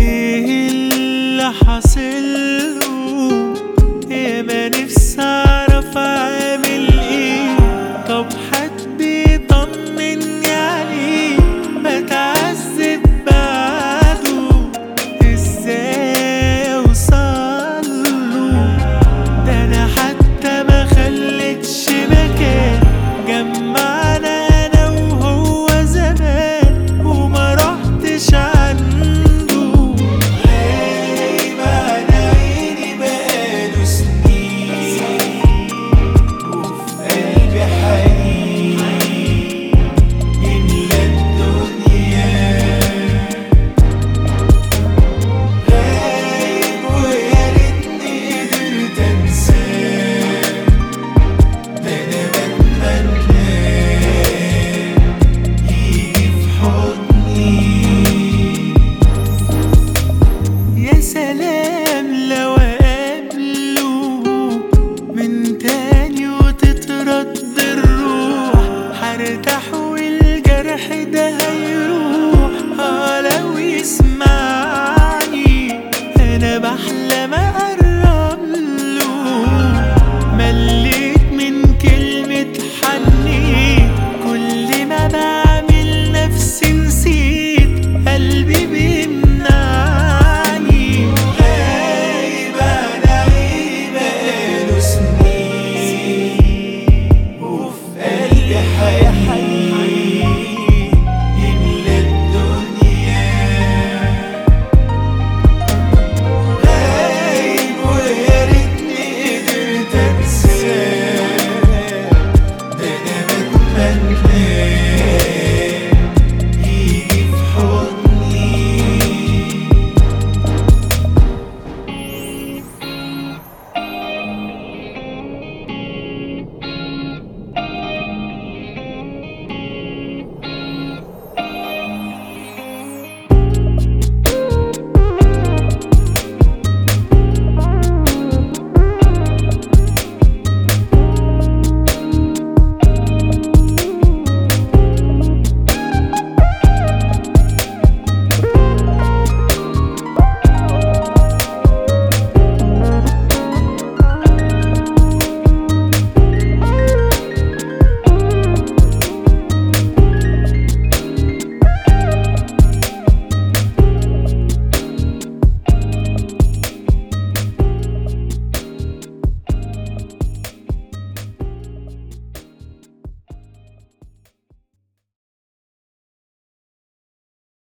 إيه اللي حاصل؟ Yeah. head.